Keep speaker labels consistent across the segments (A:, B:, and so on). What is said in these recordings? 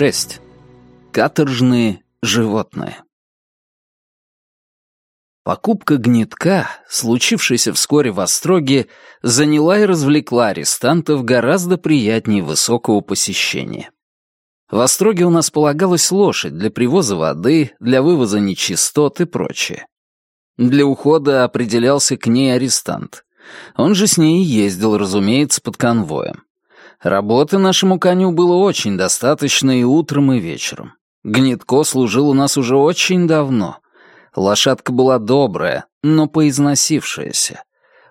A: 6. Каторжные животные. Покупка гнетка, случившаяся вскоре в Остроге, заняла и развлекла арестантов гораздо приятнее высокого посещения. В Остроге у нас полагалась лошадь для привоза воды, для вывоза нечистот и прочее. Для ухода определялся к ней арестант. Он же с ней ездил, разумеется, под конвоем. Работы нашему коню было очень достаточно и утром, и вечером. Гнетко служил у нас уже очень давно. Лошадка была добрая, но поизносившаяся.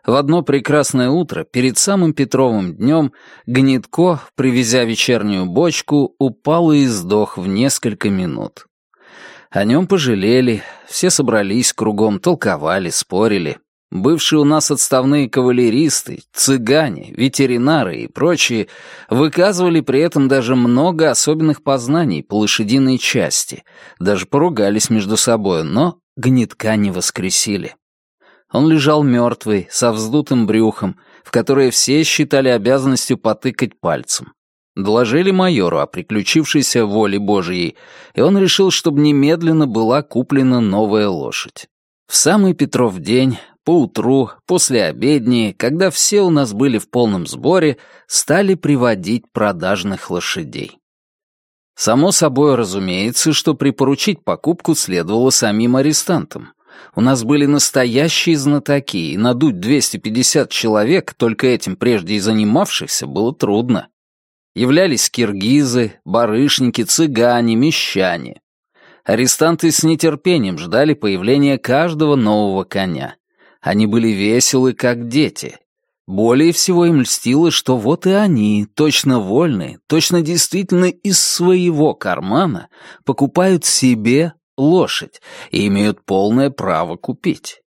A: В одно прекрасное утро, перед самым Петровым днем, Гнетко, привезя вечернюю бочку, упал и сдох в несколько минут. О нем пожалели, все собрались кругом, толковали, спорили. Бывшие у нас отставные кавалеристы, цыгане, ветеринары и прочие выказывали при этом даже много особенных познаний по лошадиной части, даже поругались между собой, но гнетка не воскресили. Он лежал мертвый, со вздутым брюхом, в которое все считали обязанностью потыкать пальцем. Доложили майору о приключившейся воле Божьей, и он решил, чтобы немедленно была куплена новая лошадь. В самый Петров день поутру, после обедни, когда все у нас были в полном сборе, стали приводить продажных лошадей. Само собой разумеется, что припоручить покупку следовало самим арестантам. У нас были настоящие знатоки, и надуть 250 человек, только этим прежде и занимавшихся, было трудно. Являлись киргизы, барышники, цыгане, мещане. Арестанты с нетерпением ждали появления каждого нового коня. Они были веселы, как дети. Более всего им льстило, что вот и они, точно вольные, точно действительно из своего кармана, покупают себе лошадь и имеют полное право купить.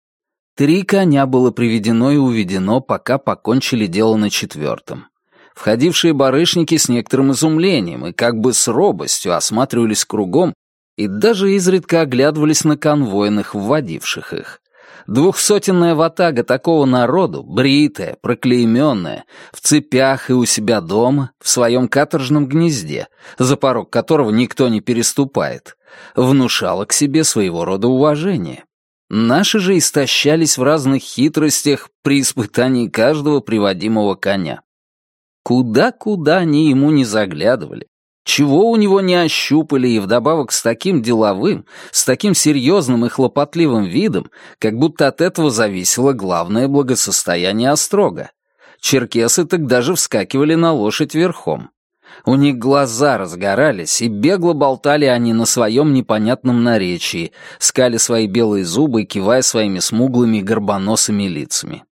A: Три коня было приведено и уведено, пока покончили дело на четвертом. Входившие барышники с некоторым изумлением и как бы с робостью осматривались кругом и даже изредка оглядывались на конвойных, вводивших их. Двухсотенная ватага такого народу, бритая, проклейменная, в цепях и у себя дома, в своем каторжном гнезде, за порог которого никто не переступает, внушала к себе своего рода уважение. Наши же истощались в разных хитростях при испытании каждого приводимого коня. Куда-куда они ему не заглядывали, чего у него не ощупали и вдобавок с таким деловым, с таким серьезным и хлопотливым видом, как будто от этого зависело главное благосостояние Острога. Черкесы так даже вскакивали на лошадь верхом. У них глаза разгорались, и бегло болтали они на своем непонятном наречии, скали свои белые зубы кивая своими смуглыми горбоносыми лицами.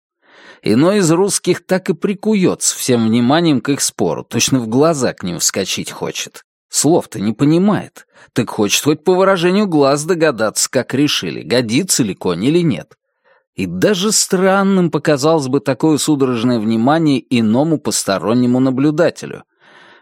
A: Иной из русских так и прикуется всем вниманием к их спору, точно в глаза к ним вскочить хочет. Слов-то не понимает, так хочет хоть по выражению глаз догадаться, как решили, годится ли конь или нет. И даже странным показалось бы такое судорожное внимание иному постороннему наблюдателю.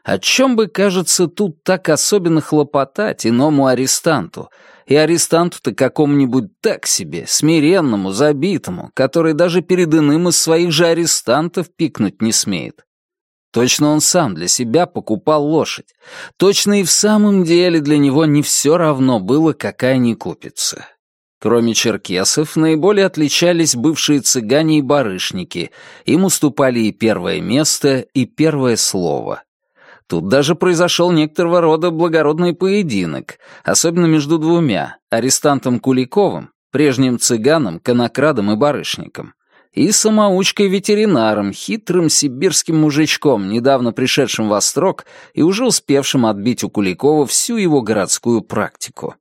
A: О чем бы, кажется, тут так особенно хлопотать иному арестанту, и арестанту-то какому-нибудь так себе, смиренному, забитому, который даже перед иным из своих же арестантов пикнуть не смеет. Точно он сам для себя покупал лошадь. Точно и в самом деле для него не все равно было, какая не купится. Кроме черкесов, наиболее отличались бывшие цыгане и барышники. Им уступали и первое место, и первое слово. Тут даже произошел некоторого рода благородный поединок, особенно между двумя, арестантом Куликовым, прежним цыганом, конокрадом и барышником, и самоучкой-ветеринаром, хитрым сибирским мужичком, недавно пришедшим в Острог и уже успевшим отбить у Куликова всю его городскую практику.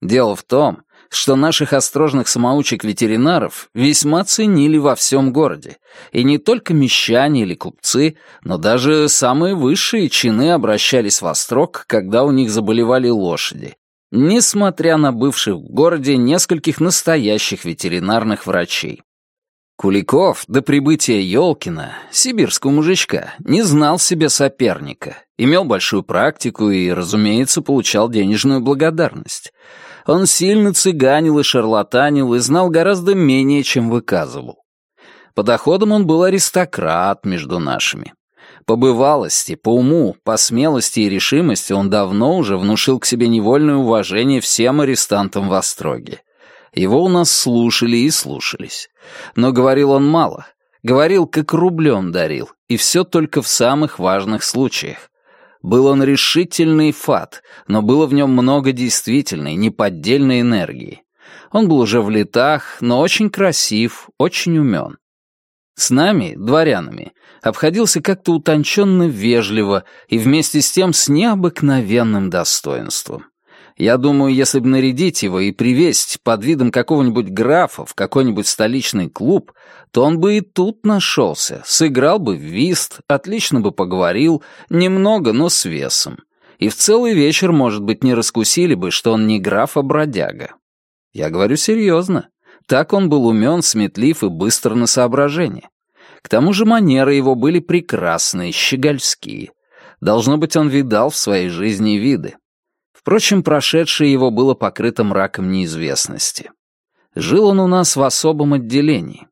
A: Дело в том, что наших острожных самоучек-ветеринаров весьма ценили во всем городе, и не только мещане или купцы, но даже самые высшие чины обращались в Острог, когда у них заболевали лошади, несмотря на бывших в городе нескольких настоящих ветеринарных врачей. Куликов до прибытия Ёлкина, сибирского мужичка, не знал себе соперника, имел большую практику и, разумеется, получал денежную благодарность — он сильно цыганил и шарлатанил и знал гораздо менее, чем выказывал. По доходам он был аристократ между нашими. По бывалости, по уму, по смелости и решимости он давно уже внушил к себе невольное уважение всем арестантам в Остроге. Его у нас слушали и слушались. Но говорил он мало. Говорил, как рублем дарил, и все только в самых важных случаях. Был он решительный фат, но было в нем много действительной, неподдельной энергии. Он был уже в летах, но очень красив, очень умен. С нами, дворянами, обходился как-то утонченно вежливо и вместе с тем с необыкновенным достоинством. Я думаю, если бы нарядить его и привезть под видом какого-нибудь графа в какой-нибудь столичный клуб, то он бы и тут нашелся, сыграл бы в вист, отлично бы поговорил, немного, но с весом. И в целый вечер, может быть, не раскусили бы, что он не граф, а бродяга. Я говорю серьезно. Так он был умен, сметлив и быстр на соображение. К тому же манеры его были прекрасные, щегольские. Должно быть, он видал в своей жизни виды. Впрочем, прошедшее его было покрыто мраком неизвестности. Жил он у нас в особом отделении.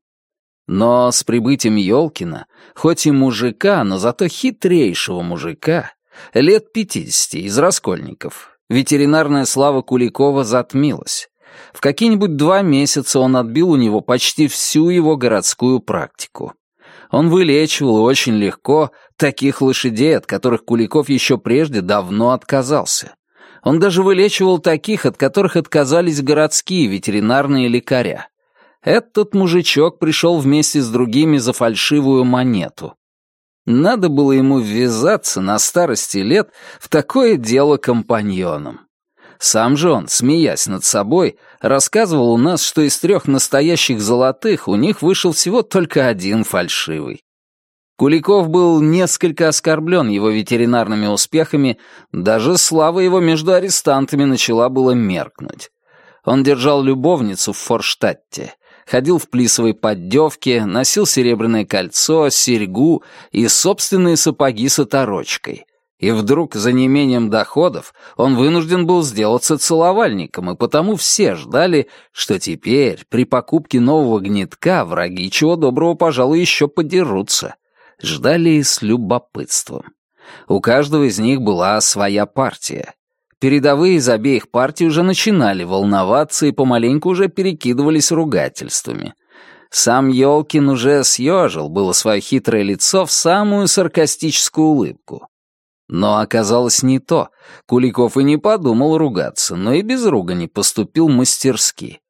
A: Но с прибытием Ёлкина, хоть и мужика, но зато хитрейшего мужика, лет пятидесяти, из раскольников, ветеринарная слава Куликова затмилась. В какие-нибудь два месяца он отбил у него почти всю его городскую практику. Он вылечивал очень легко таких лошадей, от которых Куликов еще прежде давно отказался. Он даже вылечивал таких, от которых отказались городские ветеринарные лекаря. Этот мужичок пришел вместе с другими за фальшивую монету. Надо было ему ввязаться на старости лет в такое дело компаньоном. Сам же он, смеясь над собой, рассказывал у нас, что из трех настоящих золотых у них вышел всего только один фальшивый. Куликов был несколько оскорблен его ветеринарными успехами, даже слава его между арестантами начала было меркнуть. Он держал любовницу в Форштадте, ходил в плисовой поддевке, носил серебряное кольцо, серьгу и собственные сапоги с оторочкой. И вдруг, за неимением доходов, он вынужден был сделаться целовальником, и потому все ждали, что теперь, при покупке нового гнетка, враги чего доброго, пожалуй, еще подерутся ждали с любопытством. У каждого из них была своя партия. Передовые из обеих партий уже начинали волноваться и помаленьку уже перекидывались ругательствами. Сам Ёлкин уже съежил было свое хитрое лицо в самую саркастическую улыбку. Но оказалось не то. Куликов и не подумал ругаться, но и без ругани поступил мастерски.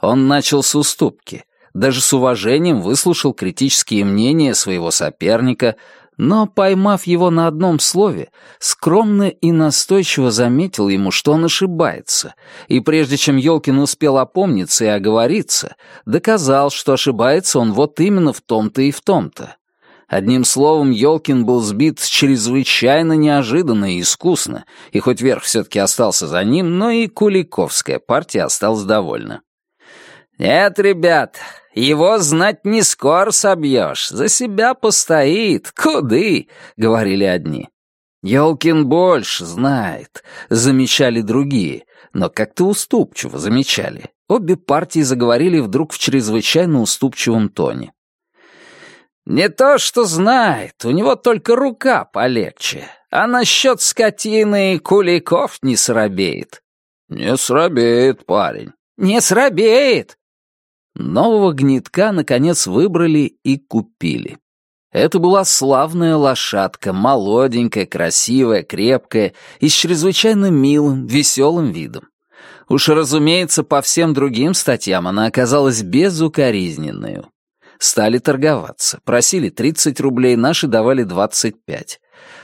A: Он начал с уступки даже с уважением выслушал критические мнения своего соперника, но, поймав его на одном слове, скромно и настойчиво заметил ему, что он ошибается, и прежде чем Ёлкин успел опомниться и оговориться, доказал, что ошибается он вот именно в том-то и в том-то. Одним словом, Ёлкин был сбит чрезвычайно неожиданно и искусно, и хоть верх все-таки остался за ним, но и Куликовская партия осталась довольна. «Нет, ребят, его знать не скоро собьешь, за себя постоит, куды?» — говорили одни. «Елкин больше знает», — замечали другие, но как-то уступчиво замечали. Обе партии заговорили вдруг в чрезвычайно уступчивом тоне. «Не то, что знает, у него только рука полегче, а насчет скотины Куликов не срабеет». «Не срабеет, парень». «Не срабеет. Нового гнетка, наконец, выбрали и купили. Это была славная лошадка, молоденькая, красивая, крепкая и с чрезвычайно милым, веселым видом. Уж, разумеется, по всем другим статьям она оказалась безукоризненной. Стали торговаться. Просили 30 рублей, наши давали 25.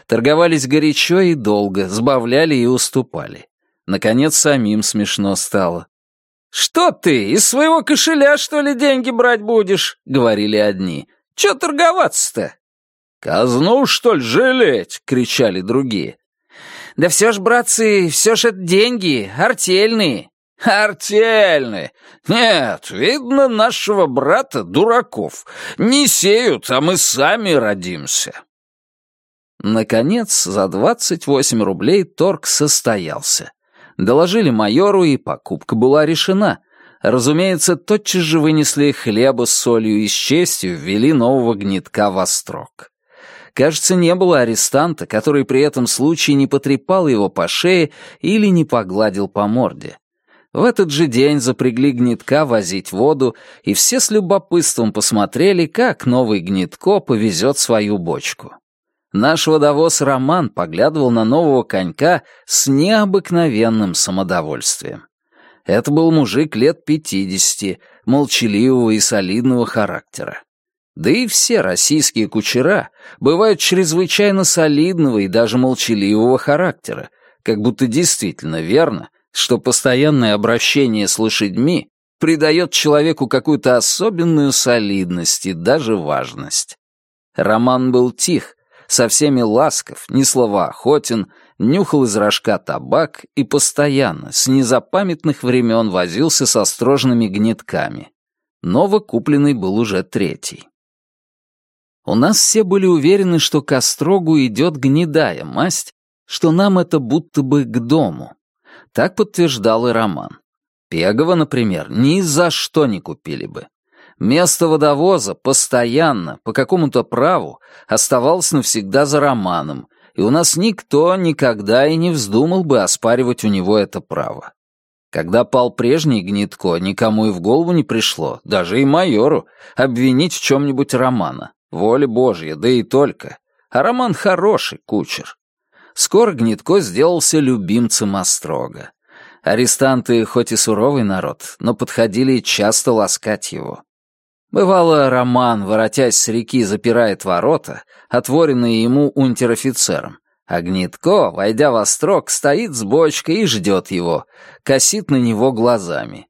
A: Торговались горячо и долго, сбавляли и уступали. Наконец, самим смешно стало. «Что ты, из своего кошеля, что ли, деньги брать будешь?» — говорили одни. «Чё торговаться-то?» «Казну, что ли, жалеть?» — кричали другие. «Да все ж, братцы, все ж это деньги, артельные». «Артельные! Нет, видно, нашего брата, дураков, не сеют, а мы сами родимся». Наконец, за двадцать восемь рублей торг состоялся. Доложили майору, и покупка была решена. Разумеется, тотчас же вынесли хлеба с солью и с честью ввели нового гнетка во строк. Кажется, не было арестанта, который при этом случае не потрепал его по шее или не погладил по морде. В этот же день запрягли гнетка возить воду, и все с любопытством посмотрели, как новый гнетко повезет свою бочку. Наш водовоз Роман поглядывал на нового конька с необыкновенным самодовольствием. Это был мужик лет пятидесяти, молчаливого и солидного характера. Да и все российские кучера бывают чрезвычайно солидного и даже молчаливого характера, как будто действительно верно, что постоянное обращение с лошадьми придает человеку какую-то особенную солидность и даже важность. Роман был тих, со всеми ласков, ни слова охотен, нюхал из рожка табак и постоянно, с незапамятных времен возился со строжными гнетками. Новокупленный был уже третий. У нас все были уверены, что к острогу идет гнедая масть, что нам это будто бы к дому. Так подтверждал и Роман. Пегова, например, ни за что не купили бы. Место водовоза постоянно, по какому-то праву, оставалось навсегда за Романом, и у нас никто никогда и не вздумал бы оспаривать у него это право. Когда пал прежний Гнитко, никому и в голову не пришло, даже и майору, обвинить в чем-нибудь Романа. Воля Божья, да и только. А Роман хороший кучер. Скоро Гнитко сделался любимцем Острога. Арестанты хоть и суровый народ, но подходили часто ласкать его. Бывало, Роман, воротясь с реки, запирает ворота, отворенные ему унтер-офицером, а Гнитко, войдя в острог, стоит с бочкой и ждет его, косит на него глазами.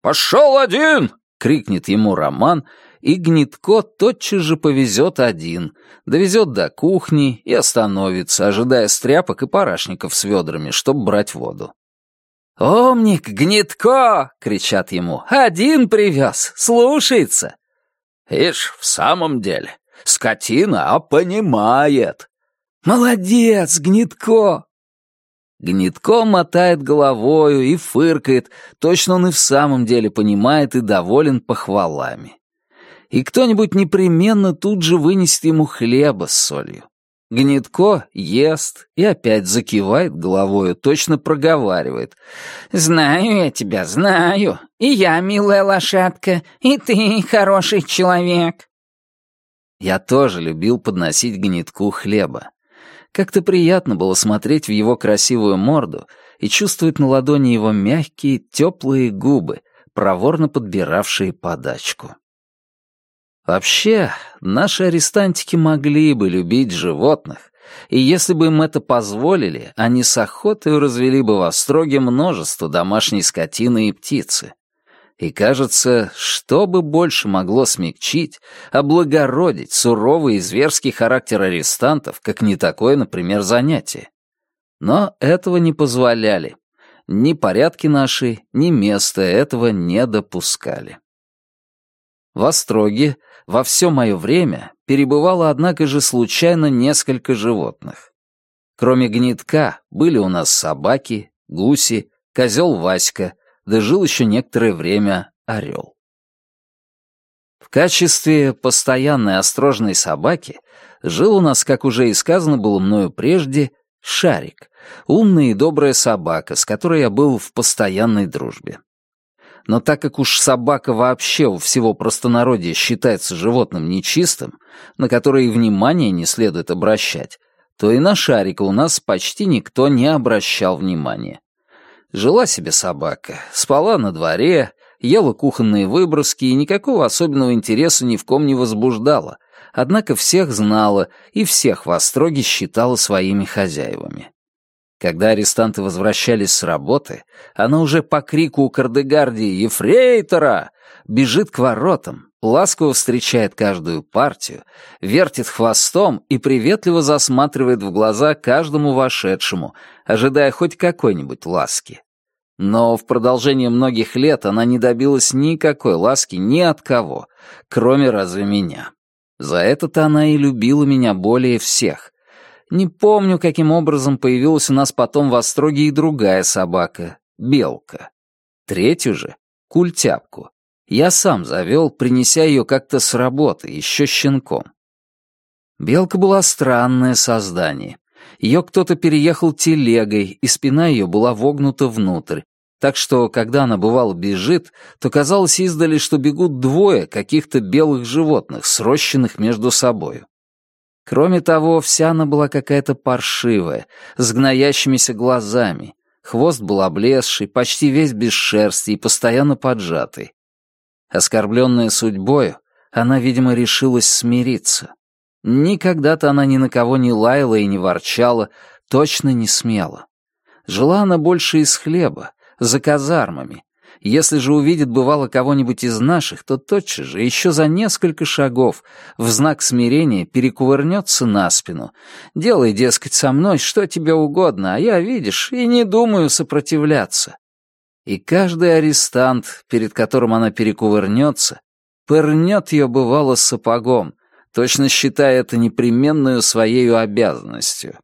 A: «Пошел один!» — крикнет ему Роман, и Гнитко тотчас же повезет один, довезет до кухни и остановится, ожидая стряпок и парашников с ведрами, чтобы брать воду. «Омник, Гнитко!» — кричат ему. «Один привез, слушается!» «Ишь, в самом деле, скотина, а понимает!» «Молодец, Гнитко!» Гнитко мотает головою и фыркает, точно он и в самом деле понимает и доволен похвалами и кто-нибудь непременно тут же вынесет ему хлеба с солью. Гнетко ест и опять закивает головою, точно проговаривает. «Знаю я тебя, знаю. И я, милая лошадка, и ты, хороший человек». Я тоже любил подносить гнетку хлеба. Как-то приятно было смотреть в его красивую морду и чувствовать на ладони его мягкие, теплые губы, проворно подбиравшие подачку. Вообще, наши арестантики могли бы любить животных, и если бы им это позволили, они с охотой развели бы во строге множество домашней скотины и птицы. И кажется, что бы больше могло смягчить, облагородить суровый и зверский характер арестантов, как не такое, например, занятие. Но этого не позволяли. Ни порядки наши, ни место этого не допускали. В Остроге во все мое время перебывало, однако же, случайно несколько животных. Кроме гнетка были у нас собаки, гуси, козел Васька, да жил еще некоторое время орел. В качестве постоянной острожной собаки жил у нас, как уже и сказано было мною прежде, Шарик, умная и добрая собака, с которой я был в постоянной дружбе. Но так как уж собака вообще у всего простонародья считается животным нечистым, на которое и внимания не следует обращать, то и на шарика у нас почти никто не обращал внимания. Жила себе собака, спала на дворе, ела кухонные выброски и никакого особенного интереса ни в ком не возбуждала, однако всех знала и всех в Остроге считала своими хозяевами. Когда арестанты возвращались с работы, она уже по крику у Кардегардии «Ефрейтора!» бежит к воротам, ласково встречает каждую партию, вертит хвостом и приветливо засматривает в глаза каждому вошедшему, ожидая хоть какой-нибудь ласки. Но в продолжение многих лет она не добилась никакой ласки ни от кого, кроме разве меня. За это-то она и любила меня более всех, не помню, каким образом появилась у нас потом в Остроге и другая собака — белка. Третью же — культяпку. Я сам завел, принеся ее как-то с работы, еще щенком. Белка была странное создание. Ее кто-то переехал телегой, и спина ее была вогнута внутрь, так что, когда она бывало бежит, то казалось издали, что бегут двое каких-то белых животных, срощенных между собою. Кроме того, вся она была какая-то паршивая, с гноящимися глазами. Хвост был облезший, почти весь без шерсти и постоянно поджатый. Оскорбленная судьбою, она, видимо, решилась смириться. Никогда-то она ни на кого не лаяла и не ворчала, точно не смела. Жила она больше из хлеба, за казармами. Если же увидит бывало кого-нибудь из наших, то тотчас же, еще за несколько шагов, в знак смирения перекувырнется на спину. Делай, дескать, со мной что тебе угодно, а я, видишь, и не думаю сопротивляться. И каждый арестант, перед которым она перекувырнется, пырнет ее, бывало, сапогом, точно считая это непременную своею обязанностью.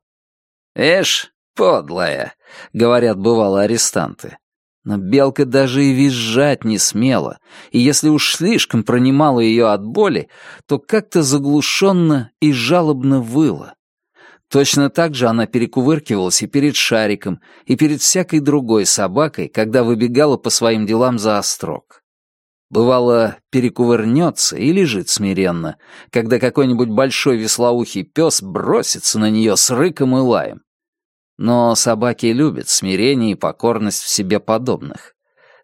A: «Эш, подлая», — говорят бывало арестанты, но белка даже и визжать не смела, и если уж слишком пронимала ее от боли, то как-то заглушенно и жалобно выла. Точно так же она перекувыркивалась и перед шариком, и перед всякой другой собакой, когда выбегала по своим делам за острог. Бывало, перекувырнется и лежит смиренно, когда какой-нибудь большой веслоухий пес бросится на нее с рыком и лаем. Но собаки любят смирение и покорность в себе подобных.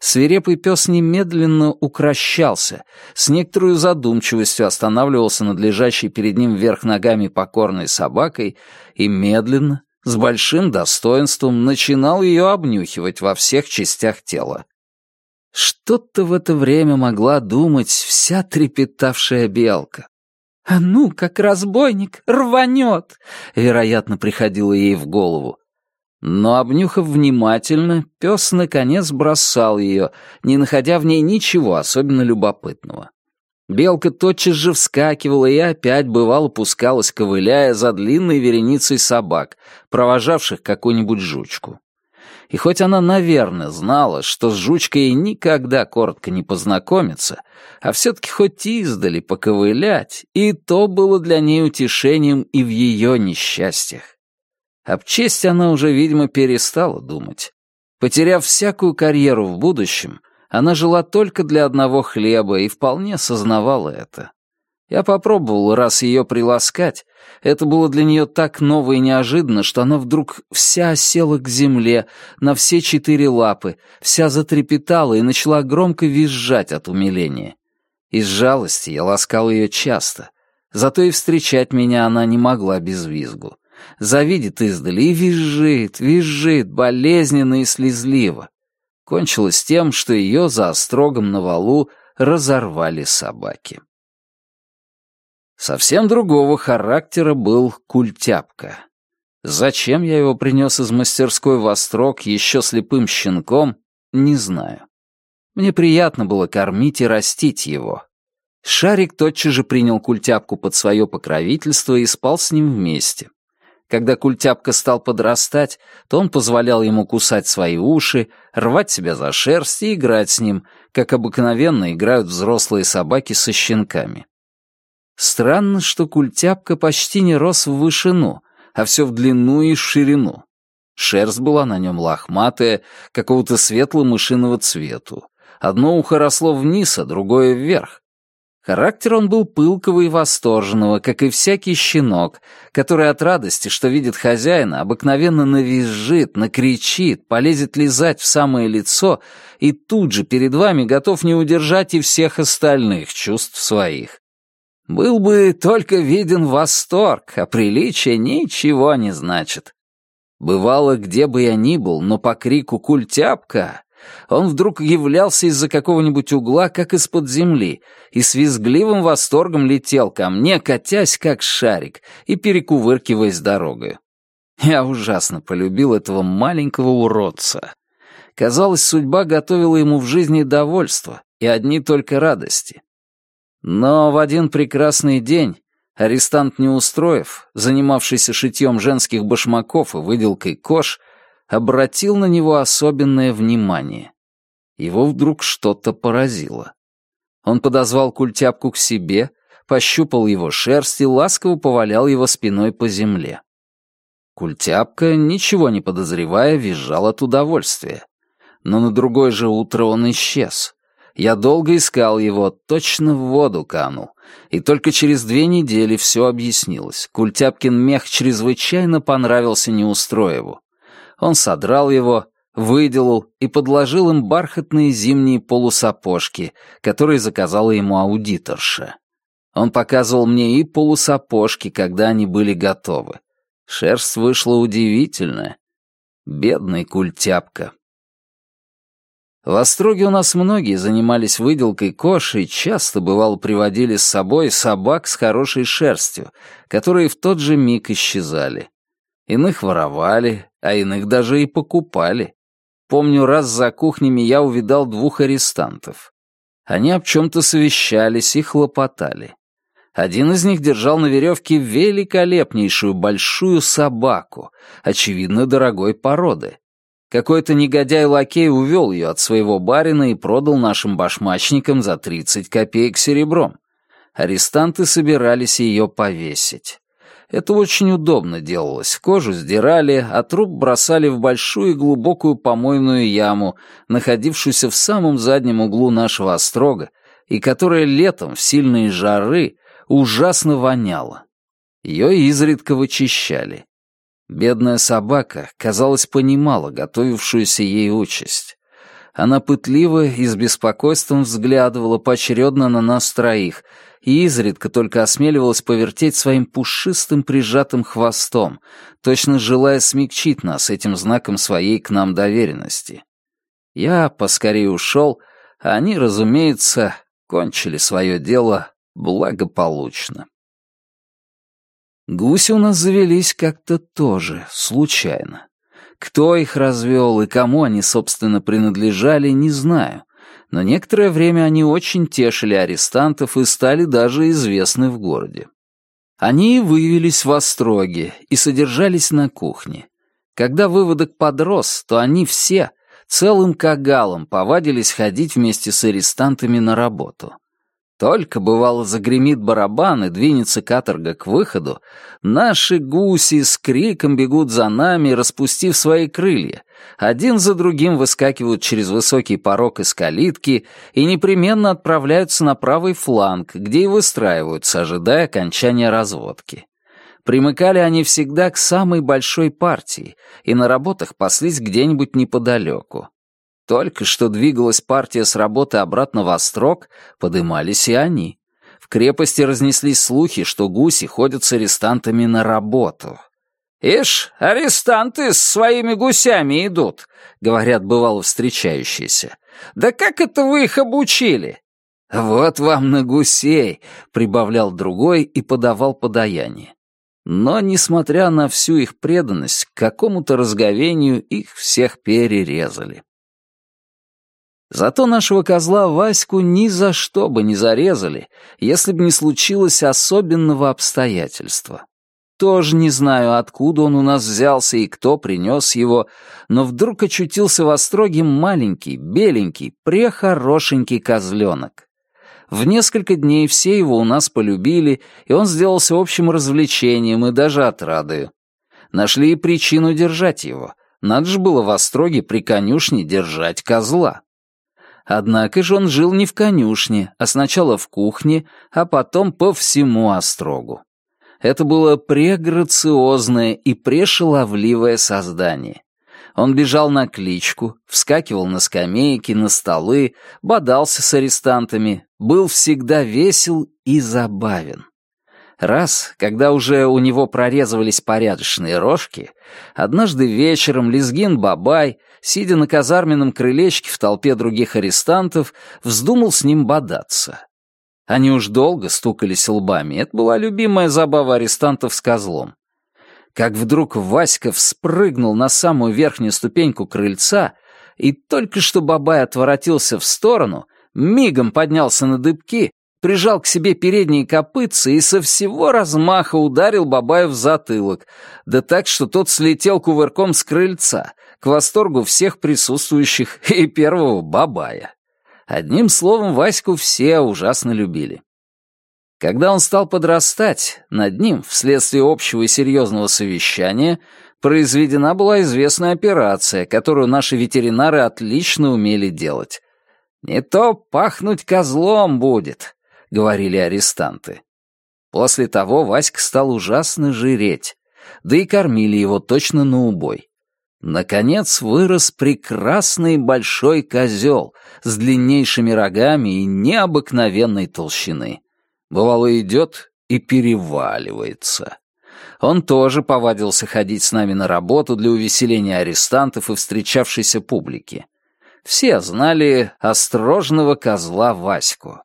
A: Свирепый пес немедленно укращался, с некоторой задумчивостью останавливался над лежащей перед ним вверх ногами покорной собакой и медленно, с большим достоинством, начинал ее обнюхивать во всех частях тела. Что-то в это время могла думать вся трепетавшая белка. «А ну, как разбойник, рванет!» Вероятно, приходило ей в голову. Но, обнюхав внимательно, пес наконец бросал ее, не находя в ней ничего особенно любопытного. Белка тотчас же вскакивала и опять бывало пускалась, ковыляя за длинной вереницей собак, провожавших какую-нибудь жучку. И хоть она, наверное, знала, что с жучкой никогда коротко не познакомиться, а все-таки хоть издали поковылять, и то было для ней утешением и в ее несчастьях. Об чести она уже, видимо, перестала думать. Потеряв всякую карьеру в будущем, она жила только для одного хлеба и вполне сознавала это. Я попробовал раз ее приласкать. Это было для нее так ново и неожиданно, что она вдруг вся осела к земле, на все четыре лапы, вся затрепетала и начала громко визжать от умиления. Из жалости я ласкал ее часто. Зато и встречать меня она не могла без визгу. Завидит издали и визжит, визжит, болезненно и слезливо. Кончилось тем, что ее за острогом на валу разорвали собаки. Совсем другого характера был культяпка. Зачем я его принес из мастерской в острог еще слепым щенком, не знаю. Мне приятно было кормить и растить его. Шарик тотчас же принял культяпку под свое покровительство и спал с ним вместе. Когда культяпка стал подрастать, то он позволял ему кусать свои уши, рвать себя за шерсть и играть с ним, как обыкновенно играют взрослые собаки со щенками. Странно, что культяпка почти не рос в вышину, а все в длину и ширину. Шерсть была на нем лохматая, какого-то светло-мышиного цвету. Одно ухо росло вниз, а другое вверх. Характер он был пылкого и восторженного, как и всякий щенок, который от радости, что видит хозяина, обыкновенно навизжит, накричит, полезет лизать в самое лицо и тут же перед вами готов не удержать и всех остальных чувств своих. Был бы только виден восторг, а приличие ничего не значит. Бывало, где бы я ни был, но по крику «Культяпка!» он вдруг являлся из-за какого-нибудь угла, как из-под земли, и с визгливым восторгом летел ко мне, катясь как шарик и перекувыркиваясь дорогой. Я ужасно полюбил этого маленького уродца. Казалось, судьба готовила ему в жизни довольство и одни только радости. Но в один прекрасный день арестант Неустроев, занимавшийся шитьем женских башмаков и выделкой кож, обратил на него особенное внимание. Его вдруг что-то поразило. Он подозвал культяпку к себе, пощупал его шерсть и ласково повалял его спиной по земле. Культяпка, ничего не подозревая, визжал от удовольствия. Но на другое же утро он исчез. Я долго искал его, точно в воду канул. И только через две недели все объяснилось. Культяпкин мех чрезвычайно понравился Неустроеву. Он содрал его, выделал и подложил им бархатные зимние полусапожки, которые заказала ему аудиторша. Он показывал мне и полусапожки, когда они были готовы. Шерсть вышла удивительная. Бедный культяпка. В Остроге у нас многие занимались выделкой и часто, бывало, приводили с собой собак с хорошей шерстью, которые в тот же миг исчезали. Иных воровали, а иных даже и покупали. Помню, раз за кухнями я увидал двух арестантов. Они об чем-то совещались и хлопотали. Один из них держал на веревке великолепнейшую большую собаку, очевидно, дорогой породы. Какой-то негодяй-лакей увел ее от своего барина и продал нашим башмачникам за 30 копеек серебром. Арестанты собирались ее повесить. Это очень удобно делалось. Кожу сдирали, а труп бросали в большую и глубокую помойную яму, находившуюся в самом заднем углу нашего острога, и которая летом в сильные жары ужасно воняла. Ее изредка вычищали. Бедная собака, казалось, понимала готовившуюся ей участь. Она пытливо и с беспокойством взглядывала поочередно на нас троих и изредка только осмеливалась повертеть своим пушистым прижатым хвостом, точно желая смягчить нас этим знаком своей к нам доверенности. Я поскорее ушел, а они, разумеется, кончили свое дело благополучно. Гуси у нас завелись как-то тоже, случайно. Кто их развел и кому они, собственно, принадлежали, не знаю. Но некоторое время они очень тешили арестантов и стали даже известны в городе. Они вывелись в остроге и содержались на кухне. Когда выводок подрос, то они все целым кагалом повадились ходить вместе с арестантами на работу. Только, бывало, загремит барабан и двинется каторга к выходу, наши гуси с криком бегут за нами, распустив свои крылья. Один за другим выскакивают через высокий порог из калитки и непременно отправляются на правый фланг, где и выстраиваются, ожидая окончания разводки. Примыкали они всегда к самой большой партии и на работах паслись где-нибудь неподалеку. Только что двигалась партия с работы обратно в Острог, подымались и они. В крепости разнеслись слухи, что гуси ходят с арестантами на работу. «Ишь, арестанты с своими гусями идут», — говорят бывало встречающиеся. «Да как это вы их обучили?» «Вот вам на гусей», — прибавлял другой и подавал подаяние. Но, несмотря на всю их преданность, к какому-то разговению их всех перерезали. Зато нашего козла Ваську ни за что бы не зарезали, если бы не случилось особенного обстоятельства. Тоже не знаю, откуда он у нас взялся и кто принес его, но вдруг очутился в остроге маленький, беленький, прехорошенький козленок. В несколько дней все его у нас полюбили, и он сделался общим развлечением и даже отрадою. Нашли и причину держать его. Надо же было в остроге при конюшне держать козла. Однако же он жил не в конюшне, а сначала в кухне, а потом по всему острогу. Это было преграциозное и прешаловливое создание. Он бежал на кличку, вскакивал на скамейки, на столы, бодался с арестантами, был всегда весел и забавен. Раз, когда уже у него прорезывались порядочные рожки, однажды вечером Лезгин Бабай, сидя на казарменном крылечке в толпе других арестантов, вздумал с ним бодаться. Они уж долго стукались лбами, это была любимая забава арестантов с козлом. Как вдруг Васька вспрыгнул на самую верхнюю ступеньку крыльца, и только что Бабай отворотился в сторону, мигом поднялся на дыбки прижал к себе передние копытцы и со всего размаха ударил Бабая в затылок, да так, что тот слетел кувырком с крыльца, к восторгу всех присутствующих и первого Бабая. Одним словом, Ваську все ужасно любили. Когда он стал подрастать, над ним, вследствие общего и серьезного совещания, произведена была известная операция, которую наши ветеринары отлично умели делать. «Не то пахнуть козлом будет», — говорили арестанты. После того Васька стал ужасно жиреть, да и кормили его точно на убой. Наконец вырос прекрасный большой козел с длиннейшими рогами и необыкновенной толщины. Бывало, идет и переваливается. Он тоже повадился ходить с нами на работу для увеселения арестантов и встречавшейся публики. Все знали острожного козла Ваську.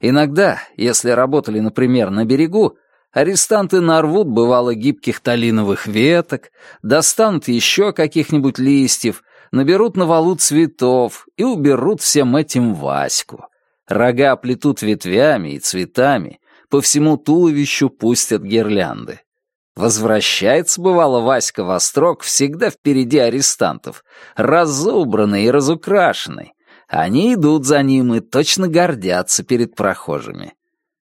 A: Иногда, если работали, например, на берегу, арестанты нарвут, бывало, гибких талиновых веток, достанут еще каких-нибудь листьев, наберут на валу цветов и уберут всем этим Ваську. Рога плетут ветвями и цветами, по всему туловищу пустят гирлянды. Возвращается, бывало, Васька во строк всегда впереди арестантов, разубранный и разукрашенный. Они идут за ним и точно гордятся перед прохожими.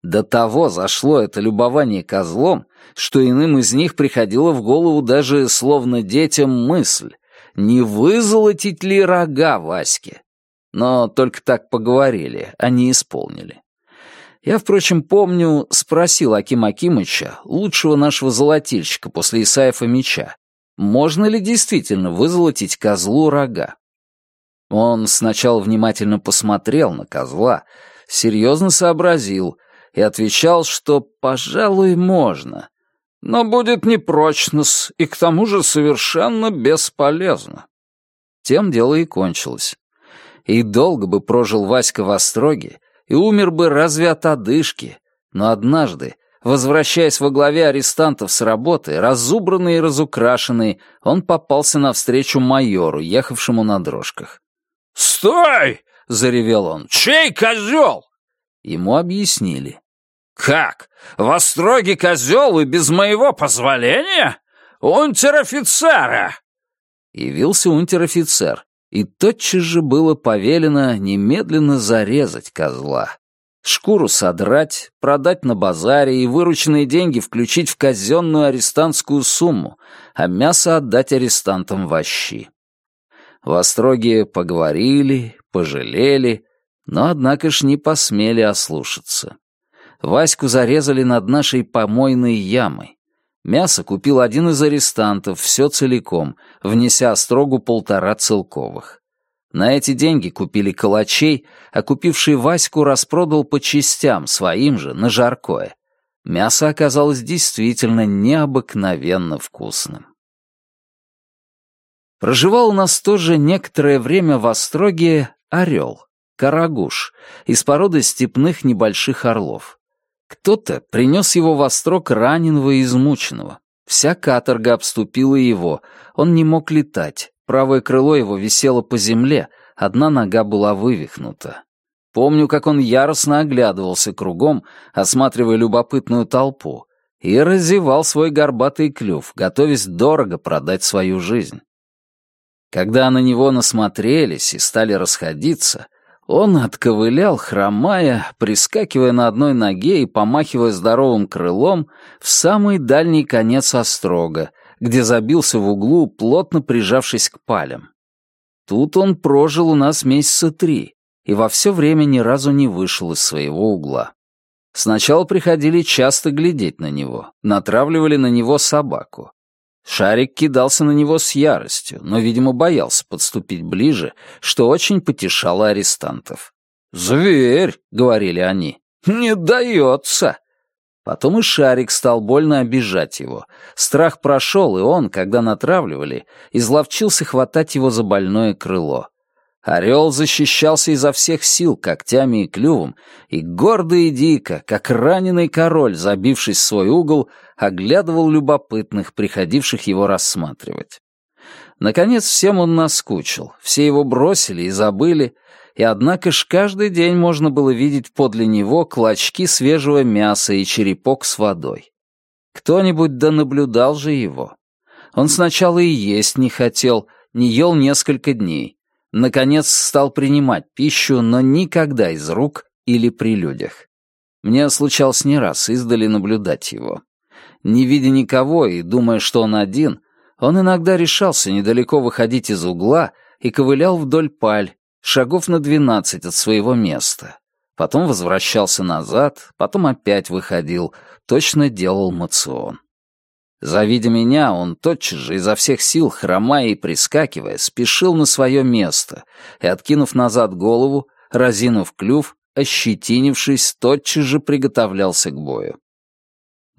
A: До того зашло это любование козлом, что иным из них приходило в голову даже словно детям мысль, не вызолотить ли рога Ваське. Но только так поговорили, а не исполнили. Я, впрочем, помню, спросил Аким Акимыча, лучшего нашего золотильщика после Исаева меча, можно ли действительно вызолотить козлу рога. Он сначала внимательно посмотрел на козла, серьезно сообразил и отвечал, что, пожалуй, можно, но будет непрочно-с и к тому же совершенно бесполезно. Тем дело и кончилось. И долго бы прожил Васька в Остроге, и умер бы разве от одышки. Но однажды, возвращаясь во главе арестантов с работы, разубранный и разукрашенный, он попался навстречу майору, ехавшему на дрожках. «Стой!» — заревел он. «Чей козел?» Ему объяснили. «Как? В Остроге козел и без моего позволения? Унтер-офицера!» Явился унтер-офицер, и тотчас же было повелено немедленно зарезать козла. Шкуру содрать, продать на базаре и вырученные деньги включить в казенную арестантскую сумму, а мясо отдать арестантам в щи. В Остроге поговорили, пожалели, но, однако ж, не посмели ослушаться. Ваську зарезали над нашей помойной ямой. Мясо купил один из арестантов, все целиком, внеся острогу полтора целковых. На эти деньги купили калачей, а купивший Ваську распродал по частям своим же на жаркое. Мясо оказалось действительно необыкновенно вкусным. Проживал у нас тоже некоторое время в Остроге орел, карагуш, из породы степных небольших орлов. Кто-то принес его во строк раненого и измученного. Вся каторга обступила его, он не мог летать, правое крыло его висело по земле, одна нога была вывихнута. Помню, как он яростно оглядывался кругом, осматривая любопытную толпу, и разевал свой горбатый клюв, готовясь дорого продать свою жизнь. Когда на него насмотрелись и стали расходиться, он отковылял, хромая, прискакивая на одной ноге и помахивая здоровым крылом в самый дальний конец острога, где забился в углу, плотно прижавшись к палям. Тут он прожил у нас месяца три и во все время ни разу не вышел из своего угла. Сначала приходили часто глядеть на него, натравливали на него собаку. Шарик кидался на него с яростью, но, видимо, боялся подступить ближе, что очень потешало арестантов. «Зверь!» — говорили они. «Не дается!» Потом и Шарик стал больно обижать его. Страх прошел, и он, когда натравливали, изловчился хватать его за больное крыло. Орел защищался изо всех сил когтями и клювом, и гордо и дико, как раненый король, забившись в свой угол, оглядывал любопытных, приходивших его рассматривать. Наконец всем он наскучил, все его бросили и забыли, и однако ж каждый день можно было видеть подле него клочки свежего мяса и черепок с водой. Кто-нибудь да наблюдал же его. Он сначала и есть не хотел, не ел несколько дней, Наконец стал принимать пищу, но никогда из рук или при людях. Мне случалось не раз издали наблюдать его. Не видя никого и думая, что он один, он иногда решался недалеко выходить из угла и ковылял вдоль паль, шагов на двенадцать от своего места. Потом возвращался назад, потом опять выходил, точно делал мацион. Завидя меня, он тотчас же изо всех сил, хромая и прискакивая, спешил на свое место и, откинув назад голову, разинув клюв, ощетинившись, тотчас же приготовлялся к бою.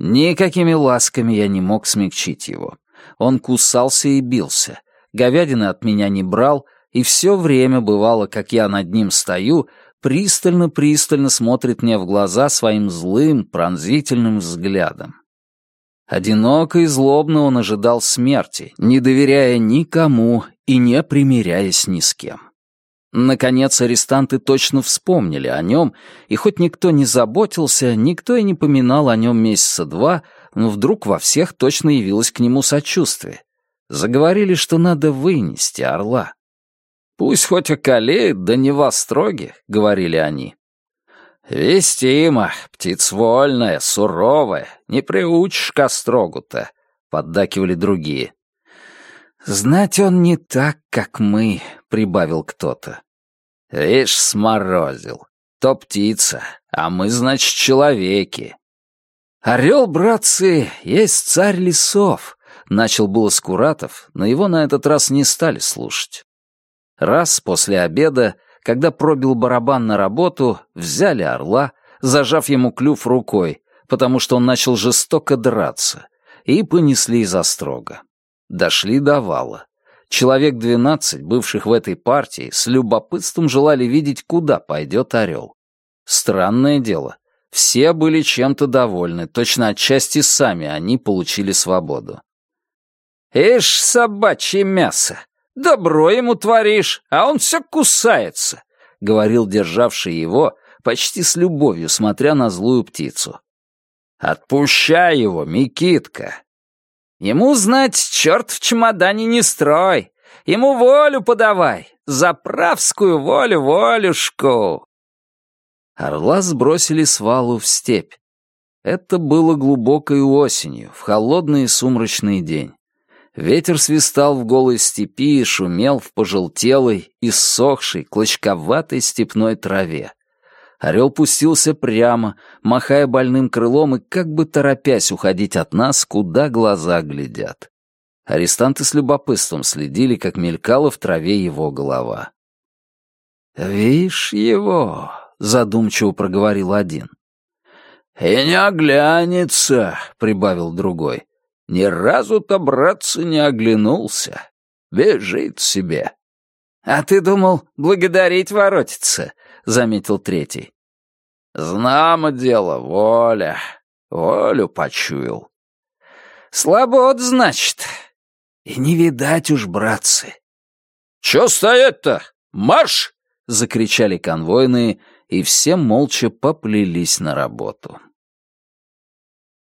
A: Никакими ласками я не мог смягчить его. Он кусался и бился, говядины от меня не брал, и все время бывало, как я над ним стою, пристально-пристально смотрит мне в глаза своим злым, пронзительным взглядом. Одиноко и злобно он ожидал смерти, не доверяя никому и не примиряясь ни с кем. Наконец, арестанты точно вспомнили о нем, и хоть никто не заботился, никто и не поминал о нем месяца два, но вдруг во всех точно явилось к нему сочувствие. Заговорили, что надо вынести орла. «Пусть хоть околеет, да не во строге», — говорили они. «Вестима, птица вольная, суровая, не приучишь к острогу-то», — поддакивали другие. «Знать он не так, как мы», — прибавил кто-то. «Вишь, сморозил. То птица, а мы, значит, человеки». «Орел, братцы, есть царь лесов», — начал было Скуратов, но его на этот раз не стали слушать. Раз после обеда, когда пробил барабан на работу, взяли орла, зажав ему клюв рукой, потому что он начал жестоко драться, и понесли из острога. Дошли до вала. Человек двенадцать, бывших в этой партии, с любопытством желали видеть, куда пойдет орел. Странное дело, все были чем-то довольны, точно отчасти сами они получили свободу. «Ишь, собачье мясо! Добро ему творишь, а он все кусается!» — говорил державший его, почти с любовью смотря на злую птицу. «Отпущай его, Микитка!» Ему, знать, черт в чемодане не строй. Ему волю подавай, заправскую волю, волюшку. Орла сбросили с валу в степь. Это было глубокой осенью, в холодный и сумрачный день. Ветер свистал в голой степи и шумел в пожелтелой, иссохшей, клочковатой степной траве. Орел пустился прямо, махая больным крылом и как бы торопясь уходить от нас, куда глаза глядят. Арестанты с любопытством следили, как мелькала в траве его голова. «Вишь его», — задумчиво проговорил один. «И не оглянется», — прибавил другой. «Ни разу-то, братцы, не оглянулся. Бежит себе». «А ты думал, благодарить воротится?» — заметил третий. Знамо дело, воля. Волю почуял. Слобод, значит. И не видать уж, братцы. Чё стоять-то? Марш! Закричали конвойные, и все молча поплелись на работу.